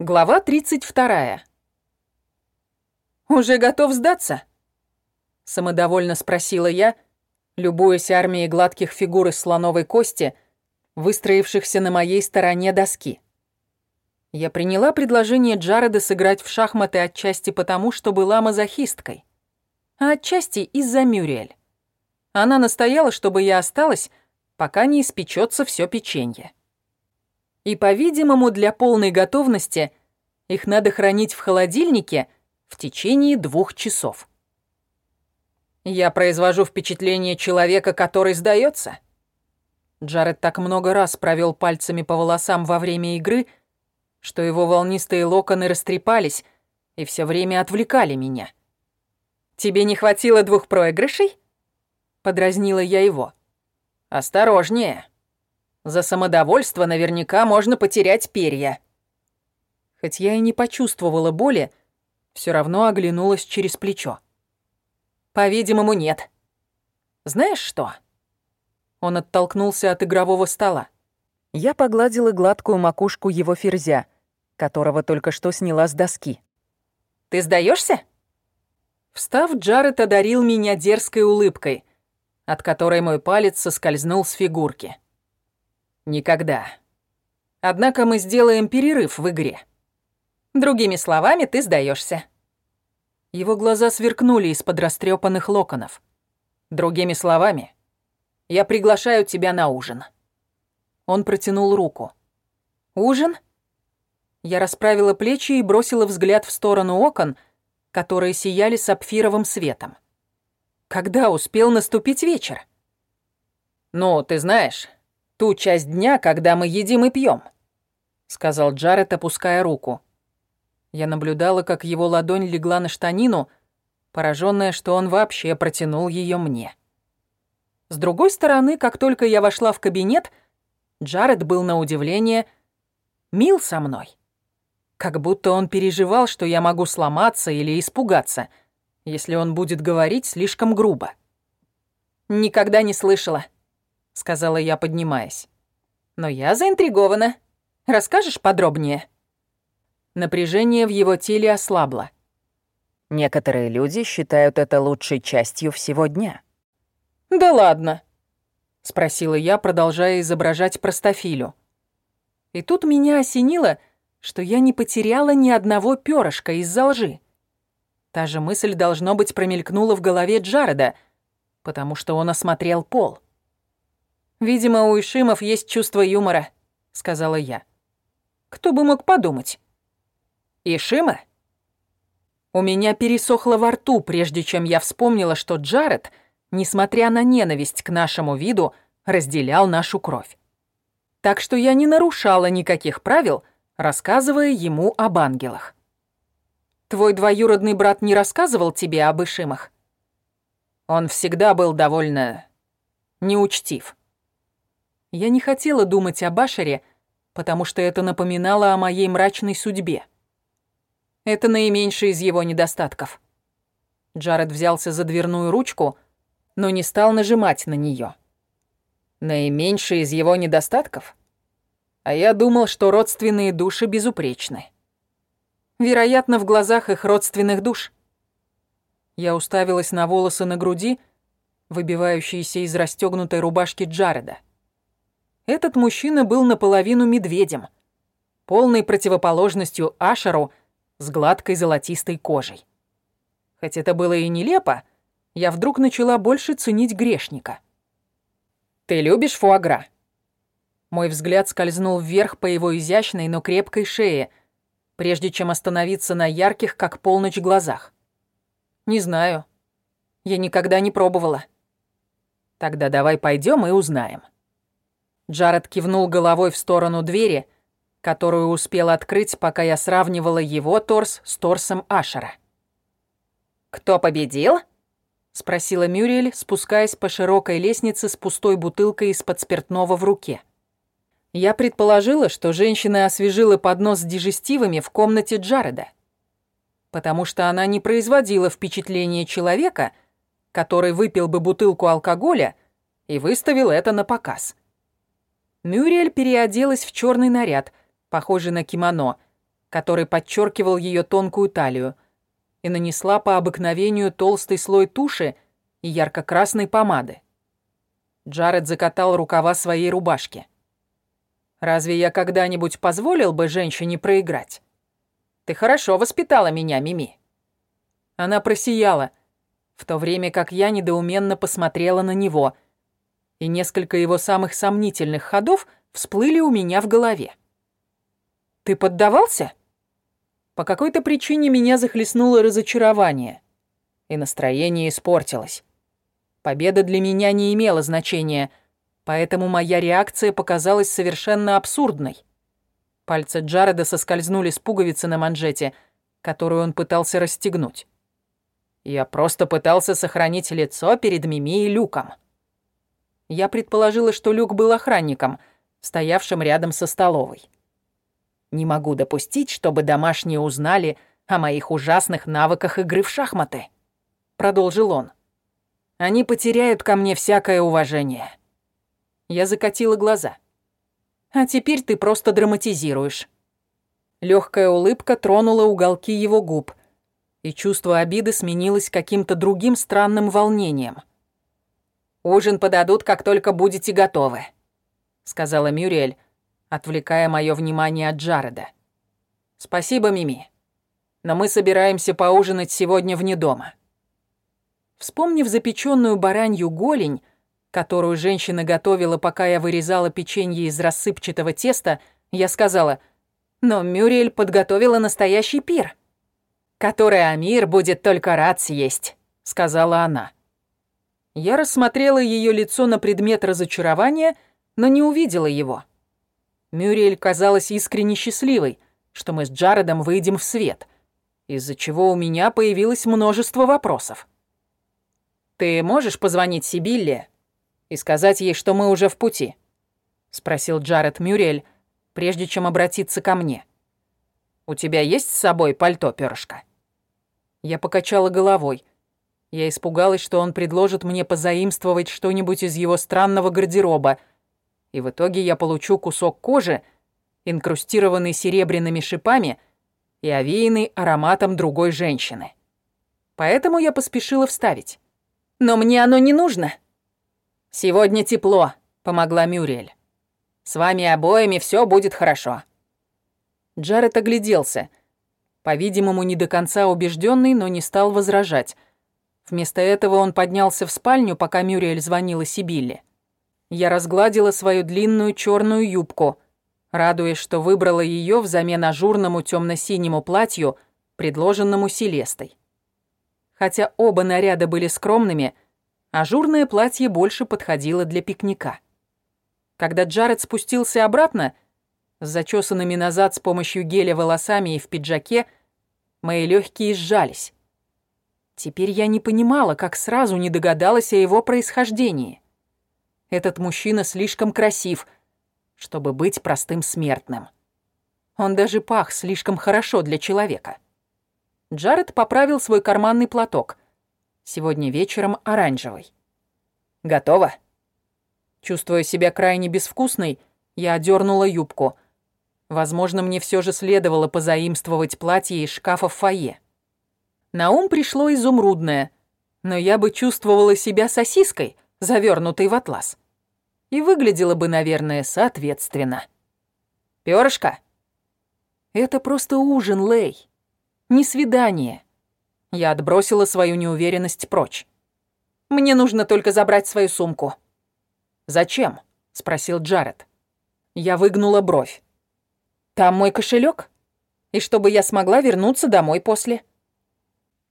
Глава 32. «Уже готов сдаться?» Самодовольно спросила я, любуясь армией гладких фигур из слоновой кости, выстроившихся на моей стороне доски. Я приняла предложение Джареда сыграть в шахматы отчасти потому, что была мазохисткой, а отчасти из-за Мюриэль. Она настояла, чтобы я осталась, пока не испечется все печенье. И, по-видимому, для полной готовности их надо хранить в холодильнике в течение двух часов. Я произвожу впечатление человека, который сдается. Джаред так много раз провел пальцами по волосам во время игры, что его волнистые локоны растрепались и все время отвлекали меня. «Тебе не хватило двух проигрышей?» Подразнила я его. «Осторожнее!» За самодовольство наверняка можно потерять перья. Хоть я и не почувствовала боли, все равно оглянулась через плечо. По-видимому, нет. Знаешь что? Он оттолкнулся от игрового стола. Я погладила гладкую макушку его ферзя, которого только что сняла с доски. Ты сдаешься? Встав, Джаред одарил меня дерзкой улыбкой, от которой мой палец соскользнул с фигурки. Никогда. Однако мы сделаем перерыв в игре. Другими словами, ты сдаешься. Его глаза сверкнули из-под растрепанных локонов. Другими словами, я приглашаю тебя на ужин. Он протянул руку. Ужин? Я расправила плечи и бросила взгляд в сторону окон, которые сияли сапфировым светом. Когда успел наступить вечер? Ну, ты знаешь, ту часть дня, когда мы едим и пьем, сказал Джаред, опуская руку. Я наблюдала, как его ладонь легла на штанину, пораженная, что он вообще протянул ее мне. С другой стороны, как только я вошла в кабинет, Джаред был на удивление мил со мной. Как будто он переживал, что я могу сломаться или испугаться, если он будет говорить слишком грубо. Никогда не слышала сказала я, поднимаясь. Но я заинтригована. Расскажешь подробнее? Напряжение в его теле ослабло. Некоторые люди считают это лучшей частью всего дня. Да ладно, спросила я, продолжая изображать простофилю. И тут меня осенило, что я не потеряла ни одного пёрышка из-за лжи. Та же мысль, должно быть, промелькнула в голове Джареда, потому что он осмотрел пол. «Видимо, у Ишимов есть чувство юмора», — сказала я. «Кто бы мог подумать?» «Ишима?» У меня пересохло во рту, прежде чем я вспомнила, что Джаред, несмотря на ненависть к нашему виду, разделял нашу кровь. Так что я не нарушала никаких правил, рассказывая ему об ангелах. «Твой двоюродный брат не рассказывал тебе об Ишимах?» Он всегда был довольно неучтив. Я не хотела думать о Башаре, потому что это напоминало о моей мрачной судьбе. Это наименьший из его недостатков. Джаред взялся за дверную ручку, но не стал нажимать на нее. Наименьший из его недостатков? А я думал, что родственные души безупречны. Вероятно, в глазах их родственных душ. Я уставилась на волосы на груди, выбивающиеся из расстегнутой рубашки Джареда. Этот мужчина был наполовину медведем, полной противоположностью Ашеру с гладкой золотистой кожей. Хоть это было и нелепо, я вдруг начала больше ценить грешника. «Ты любишь фуагра?» Мой взгляд скользнул вверх по его изящной, но крепкой шее, прежде чем остановиться на ярких, как полночь, глазах. «Не знаю. Я никогда не пробовала». «Тогда давай пойдем и узнаем». Джаред кивнул головой в сторону двери, которую успел открыть, пока я сравнивала его торс с торсом Ашера. «Кто победил?» — спросила Мюриэль, спускаясь по широкой лестнице с пустой бутылкой из-под спиртного в руке. Я предположила, что женщина освежила поднос с дижестивами в комнате Джареда, потому что она не производила впечатления человека, который выпил бы бутылку алкоголя и выставил это на показ. Мюриэль переоделась в черный наряд, похожий на кимоно, который подчеркивал ее тонкую талию, и нанесла по обыкновению толстый слой туши и ярко-красной помады. Джаред закатал рукава своей рубашки. «Разве я когда-нибудь позволил бы женщине проиграть? Ты хорошо воспитала меня, Мими». Она просияла, в то время как я недоуменно посмотрела на него, и несколько его самых сомнительных ходов всплыли у меня в голове. «Ты поддавался?» По какой-то причине меня захлестнуло разочарование, и настроение испортилось. Победа для меня не имела значения, поэтому моя реакция показалась совершенно абсурдной. Пальцы Джареда соскользнули с пуговицы на манжете, которую он пытался расстегнуть. Я просто пытался сохранить лицо перед Мими и Люком. Я предположила, что Люк был охранником, стоявшим рядом со столовой. Не могу допустить, чтобы домашние узнали о моих ужасных навыках игры в шахматы», — продолжил он. «Они потеряют ко мне всякое уважение». Я закатила глаза. «А теперь ты просто драматизируешь». Легкая улыбка тронула уголки его губ, и чувство обиды сменилось каким-то другим странным волнением. «Ужин подадут, как только будете готовы», — сказала Мюриэль, отвлекая мое внимание от Джареда. «Спасибо, Мими. Но мы собираемся поужинать сегодня вне дома». Вспомнив запеченную баранью голень, которую женщина готовила, пока я вырезала печенье из рассыпчатого теста, я сказала, «Но Мюриэль подготовила настоящий пир, который Амир будет только рад съесть», — сказала она. Я рассмотрела ее лицо на предмет разочарования, но не увидела его. Мюриэль казалась искренне счастливой, что мы с Джаредом выйдем в свет, из-за чего у меня появилось множество вопросов. «Ты можешь позвонить Сибилле и сказать ей, что мы уже в пути?» — спросил Джаред Мюриэль, прежде чем обратиться ко мне. «У тебя есть с собой пальто, перышко?» Я покачала головой. Я испугалась, что он предложит мне позаимствовать что-нибудь из его странного гардероба — и в итоге я получу кусок кожи, инкрустированный серебряными шипами и овеянный ароматом другой женщины. Поэтому я поспешила вставить. «Но мне оно не нужно». «Сегодня тепло», — помогла Мюриэль. «С вами обоими все будет хорошо». Джаред огляделся. По-видимому, не до конца убежденный, но не стал возражать. Вместо этого он поднялся в спальню, пока Мюриэль звонила Сибилле. Я разгладила свою длинную черную юбку, радуясь, что выбрала ее взамен ажурному темно-синему платью, предложенному Селестой. Хотя оба наряда были скромными, ажурное платье больше подходило для пикника. Когда Джаред спустился обратно, с зачесанными назад с помощью геля волосами и в пиджаке, мои легкие сжались. Теперь я не понимала, как сразу не догадалась о его происхождении. Этот мужчина слишком красив, чтобы быть простым смертным. Он даже пах слишком хорошо для человека. Джаред поправил свой карманный платок. Сегодня вечером оранжевый. Готово. Чувствуя себя крайне безвкусной, я одернула юбку. Возможно, мне все же следовало позаимствовать платье из шкафа в фойе. На ум пришло изумрудное, но я бы чувствовала себя сосиской, завернутой в атлас. И выглядело бы, наверное, соответственно. Пёрышко? Это просто ужин, Лей. Не свидание. Я отбросила свою неуверенность прочь. Мне нужно только забрать свою сумку. Зачем? спросил Джаред. Я выгнула бровь. Там мой кошелек, и чтобы я смогла вернуться домой после.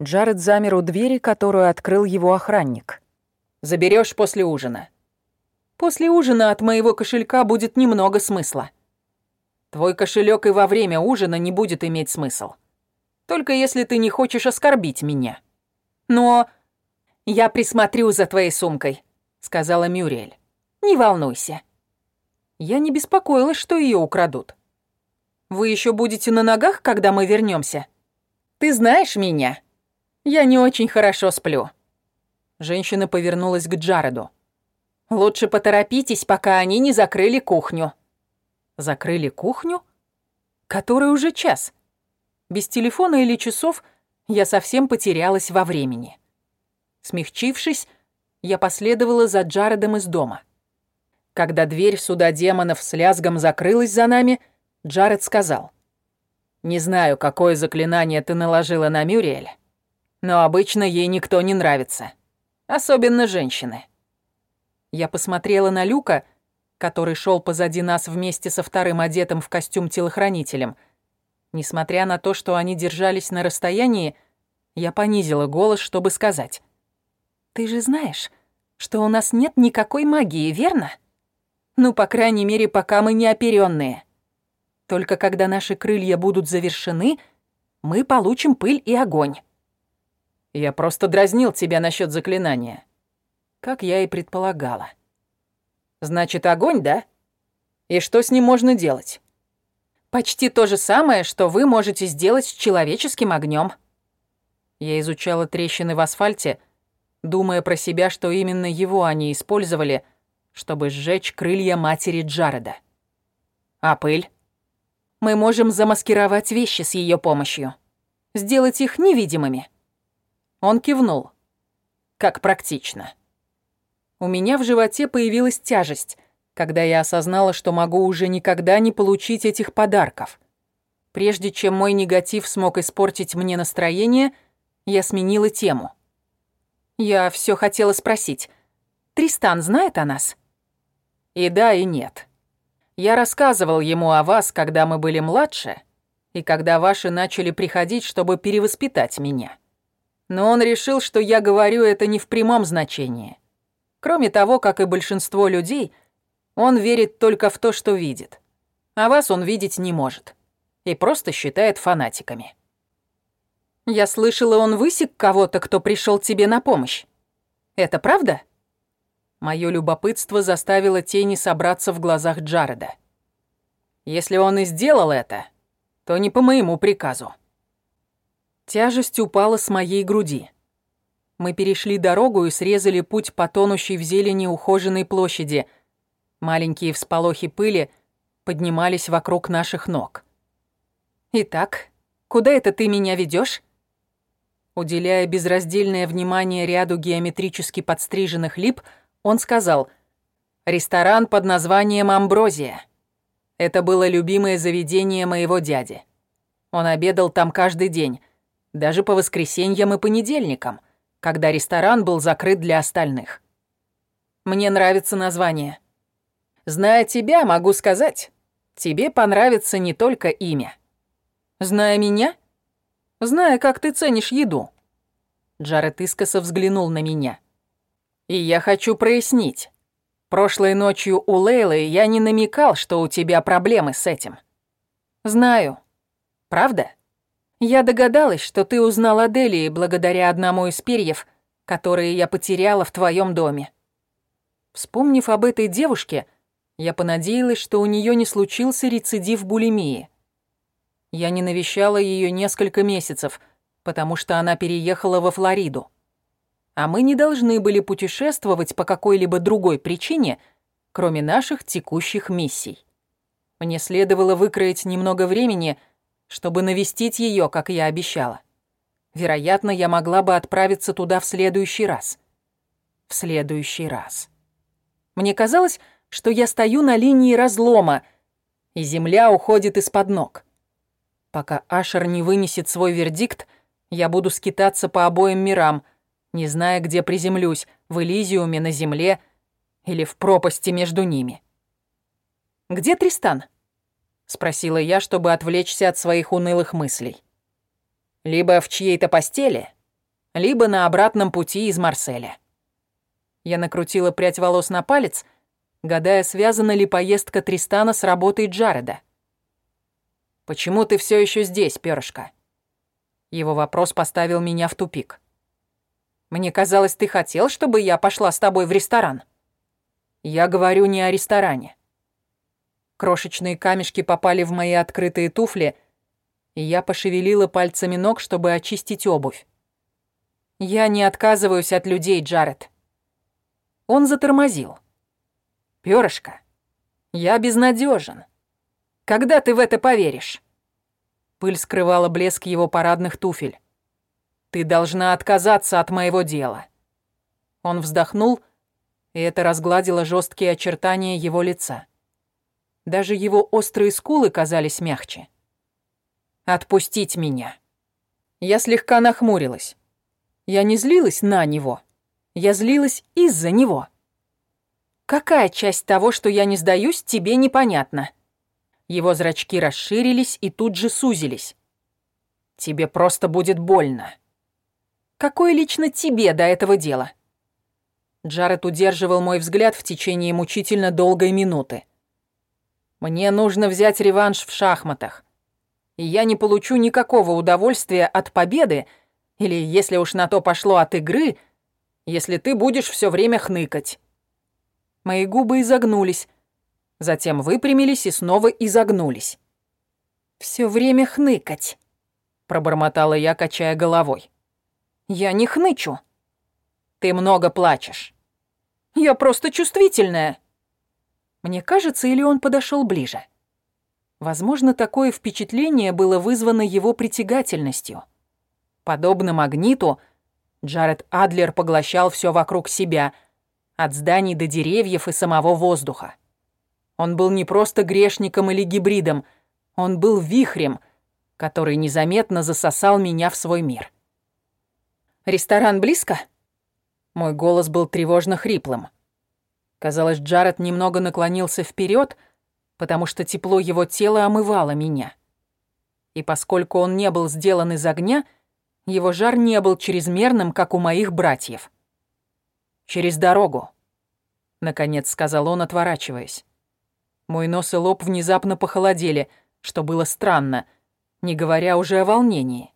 Джаред замер у двери, которую открыл его охранник. Заберешь после ужина. После ужина от моего кошелька будет немного смысла. Твой кошелек и во время ужина не будет иметь смысл. Только если ты не хочешь оскорбить меня. Но я присмотрю за твоей сумкой, сказала Мюриэль. Не волнуйся. Я не беспокоилась, что ее украдут. Вы еще будете на ногах, когда мы вернемся? Ты знаешь меня. Я не очень хорошо сплю. Женщина повернулась к Джареду. «Лучше поторопитесь, пока они не закрыли кухню». «Закрыли кухню? Который уже час?» Без телефона или часов я совсем потерялась во времени. Смягчившись, я последовала за Джаредом из дома. Когда дверь суда демонов с лязгом закрылась за нами, Джаред сказал. «Не знаю, какое заклинание ты наложила на Мюриэль, но обычно ей никто не нравится. Особенно женщины». Я посмотрела на Люка, который шел позади нас вместе со вторым одетым в костюм телохранителем. Несмотря на то, что они держались на расстоянии, я понизила голос, чтобы сказать. «Ты же знаешь, что у нас нет никакой магии, верно? Ну, по крайней мере, пока мы не оперённые. Только когда наши крылья будут завершены, мы получим пыль и огонь». «Я просто дразнил тебя насчет заклинания», как я и предполагала. Значит, огонь, да? И что с ним можно делать? Почти то же самое, что вы можете сделать с человеческим огнем. Я изучала трещины в асфальте, думая про себя, что именно его они использовали, чтобы сжечь крылья матери Джареда. А пыль? Мы можем замаскировать вещи с ее помощью. Сделать их невидимыми. Он кивнул. Как практично. У меня в животе появилась тяжесть, когда я осознала, что могу уже никогда не получить этих подарков. Прежде чем мой негатив смог испортить мне настроение, я сменила тему. Я все хотела спросить. Тристан знает о нас? И да, и нет. Я рассказывал ему о вас, когда мы были младше, и когда ваши начали приходить, чтобы перевоспитать меня. Но он решил, что я говорю это не в прямом значении. Кроме того, как и большинство людей, он верит только в то, что видит. А вас он видеть не может. И просто считает фанатиками. Я слышала, он высек кого-то, кто пришел тебе на помощь. Это правда? Моё любопытство заставило тени собраться в глазах Джареда. Если он и сделал это, то не по моему приказу. Тяжесть упала с моей груди. Мы перешли дорогу и срезали путь по тонущей в зелени ухоженной площади. Маленькие всполохи пыли поднимались вокруг наших ног. «Итак, куда это ты меня ведёшь?» Уделяя безраздельное внимание ряду геометрически подстриженных лип, он сказал «Ресторан под названием «Амброзия». Это было любимое заведение моего дяди. Он обедал там каждый день, даже по воскресеньям и понедельникам когда ресторан был закрыт для остальных. Мне нравится название. Зная тебя, могу сказать, тебе понравится не только имя. Зная меня? Зная, как ты ценишь еду. Джаред искоса взглянул на меня. И я хочу прояснить. Прошлой ночью у Лейлы я не намекал, что у тебя проблемы с этим. Знаю. Правда? Я догадалась, что ты узнал о Делии благодаря одному из перьев, которые я потеряла в твоем доме. Вспомнив об этой девушке, я понадеялась, что у нее не случился рецидив булимии. Я не навещала ее несколько месяцев, потому что она переехала во Флориду. А мы не должны были путешествовать по какой-либо другой причине, кроме наших текущих миссий. Мне следовало выкроить немного времени — чтобы навестить ее, как я обещала. Вероятно, я могла бы отправиться туда в следующий раз. В следующий раз. Мне казалось, что я стою на линии разлома, и земля уходит из-под ног. Пока Ашер не вынесет свой вердикт, я буду скитаться по обоим мирам, не зная, где приземлюсь, в Элизиуме, на земле или в пропасти между ними. «Где Тристан?» Спросила я, чтобы отвлечься от своих унылых мыслей. Либо в чьей-то постели, либо на обратном пути из Марселя. Я накрутила прядь волос на палец, гадая, связана ли поездка Тристана с работой Джареда. «Почему ты все еще здесь, перышко?» Его вопрос поставил меня в тупик. «Мне казалось, ты хотел, чтобы я пошла с тобой в ресторан?» «Я говорю не о ресторане. Крошечные камешки попали в мои открытые туфли, и я пошевелила пальцами ног, чтобы очистить обувь. «Я не отказываюсь от людей, Джаред». Он затормозил. «Пёрышко, я безнадежен. Когда ты в это поверишь?» Пыль скрывала блеск его парадных туфель. «Ты должна отказаться от моего дела». Он вздохнул, и это разгладило жесткие очертания его лица. Даже его острые скулы казались мягче. «Отпустить меня». Я слегка нахмурилась. Я не злилась на него. Я злилась из-за него. Какая часть того, что я не сдаюсь, тебе непонятна? Его зрачки расширились и тут же сузились. Тебе просто будет больно. Какое лично тебе до этого дела? Джаред удерживал мой взгляд в течение мучительно долгой минуты. Мне нужно взять реванш в шахматах. И я не получу никакого удовольствия от победы, или, если уж на то пошло от игры, если ты будешь все время хныкать. Мои губы изогнулись, затем выпрямились и снова изогнулись. Все время хныкать, пробормотала я, качая головой. Я не хнычу. Ты много плачешь. Я просто чувствительная. Мне кажется, или он подошел ближе. Возможно, такое впечатление было вызвано его притягательностью. Подобно магниту, Джаред Адлер поглощал все вокруг себя, от зданий до деревьев и самого воздуха. Он был не просто грешником или гибридом, он был вихрем, который незаметно засосал меня в свой мир. «Ресторан близко?» Мой голос был тревожно хриплым. Казалось, Джаред немного наклонился вперед, потому что тепло его тела омывало меня. И поскольку он не был сделан из огня, его жар не был чрезмерным, как у моих братьев. «Через дорогу», — наконец сказал он, отворачиваясь. Мой нос и лоб внезапно похолодели, что было странно, не говоря уже о волнении.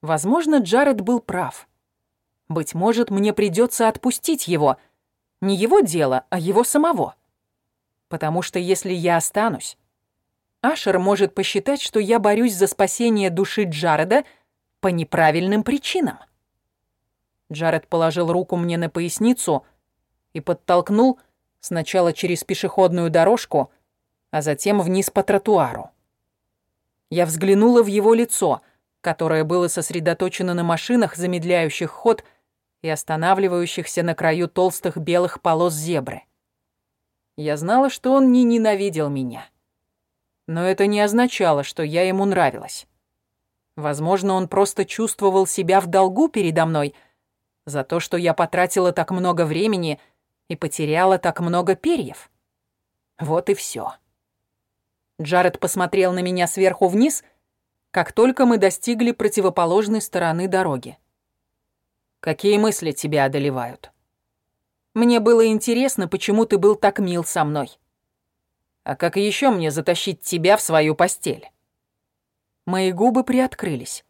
Возможно, Джаред был прав. Быть может, мне придется отпустить его. Не его дело, а его самого. Потому что если я останусь, Ашер может посчитать, что я борюсь за спасение души Джареда по неправильным причинам. Джаред положил руку мне на поясницу и подтолкнул сначала через пешеходную дорожку, а затем вниз по тротуару. Я взглянула в его лицо, которое было сосредоточено на машинах, замедляющих ход и останавливающихся на краю толстых белых полос зебры. Я знала, что он не ненавидел меня. Но это не означало, что я ему нравилась. Возможно, он просто чувствовал себя в долгу передо мной за то, что я потратила так много времени и потеряла так много перьев. Вот и все. Джаред посмотрел на меня сверху вниз, как только мы достигли противоположной стороны дороги. Какие мысли тебя одолевают? Мне было интересно, почему ты был так мил со мной. А как еще мне затащить тебя в свою постель? Мои губы приоткрылись.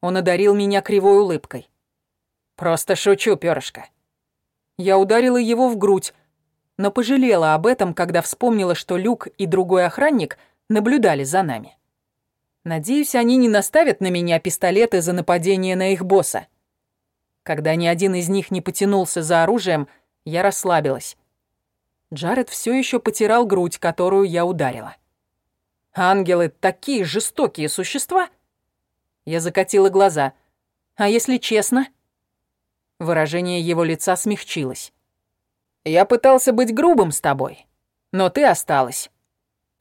Он одарил меня кривой улыбкой. Просто шучу, перышко. Я ударила его в грудь, но пожалела об этом, когда вспомнила, что Люк и другой охранник наблюдали за нами. Надеюсь, они не наставят на меня пистолеты за нападение на их босса. Когда ни один из них не потянулся за оружием, я расслабилась. Джаред все еще потирал грудь, которую я ударила. «Ангелы — такие жестокие существа!» Я закатила глаза. «А если честно?» Выражение его лица смягчилось. «Я пытался быть грубым с тобой, но ты осталась».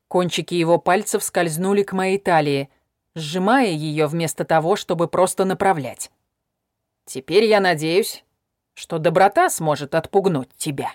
Кончики его пальцев скользнули к моей талии, сжимая ее вместо того, чтобы просто направлять. Теперь я надеюсь, что доброта сможет отпугнуть тебя.